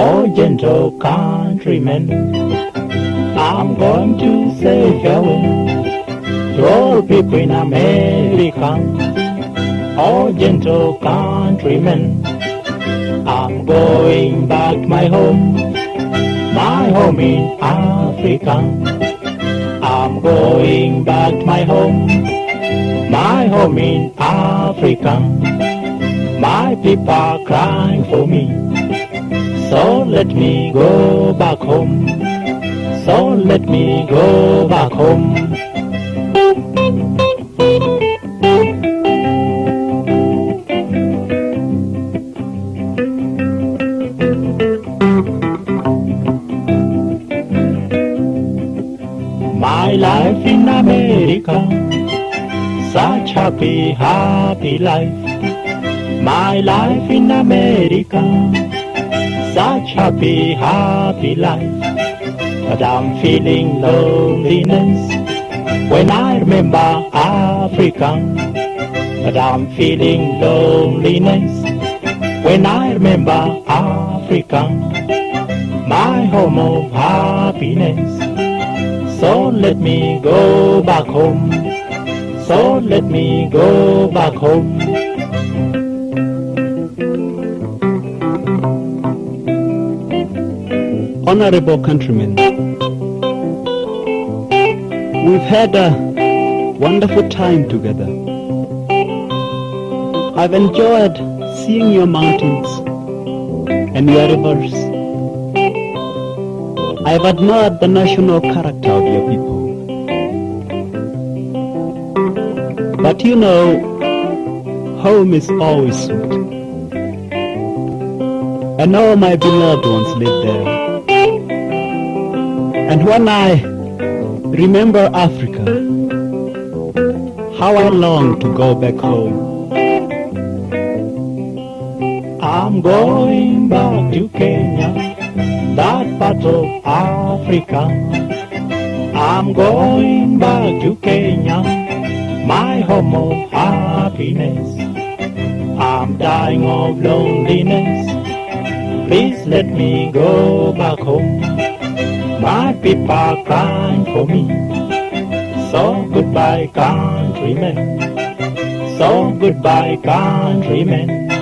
Oh, gentle countrymen, I'm going to say farewell to all people in America. Oh, gentle countrymen, I'm going back my home, my home in Africa. I'm going back my home, my home in Africa. My people are crying for me. So let me go back home. So let me go back home. My life in America, such happy, happy life. My life in America, such happy, happy life. But I'm feeling loneliness when I remember Africa. But I'm feeling loneliness when I remember Africa, my home of happiness. So let me go back home. So let me go back home. Honorable countrymen, we've had a wonderful time together. I've enjoyed seeing your mountains and your rivers. I've admired the national character of your people. But you know, home is always sweet. And all my beloved ones live there. And when I remember Africa, how I long to go back home. I'm going back to Kenya, that part of Africa. I'm going back to Kenya, my home of happiness. I'm dying of loneliness. Please let me go back home. My people are crying for me. So goodbye, countrymen. So goodbye, countrymen.